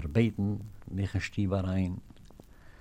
verbeten, nicht ein Stieber rein,